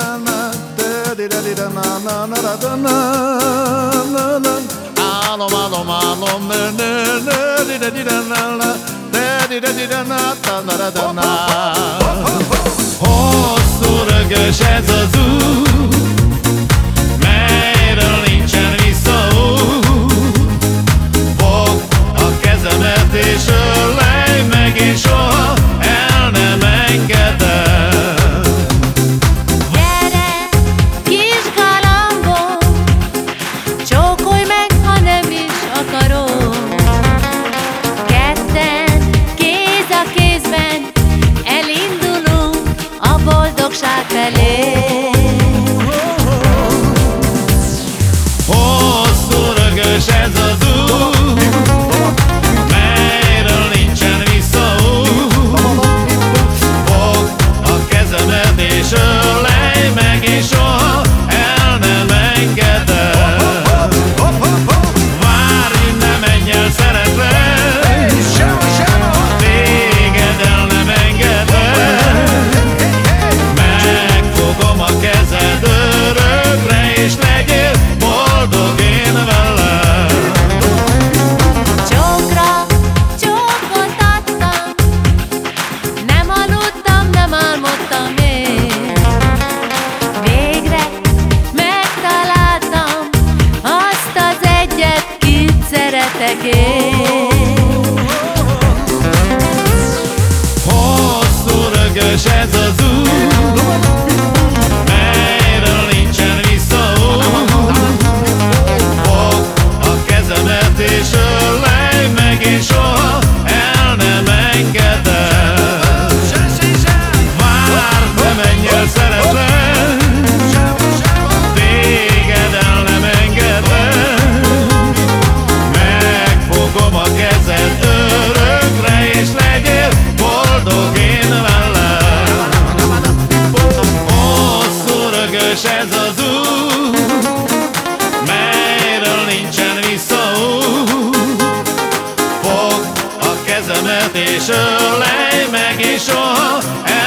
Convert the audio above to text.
na na da di da di da na na na da da na na na alom alom alom ne ne ne di da di da na na da di da di da na ta na da da na Hosura göçe zazu. Postura que Jesus és ölej meg és soha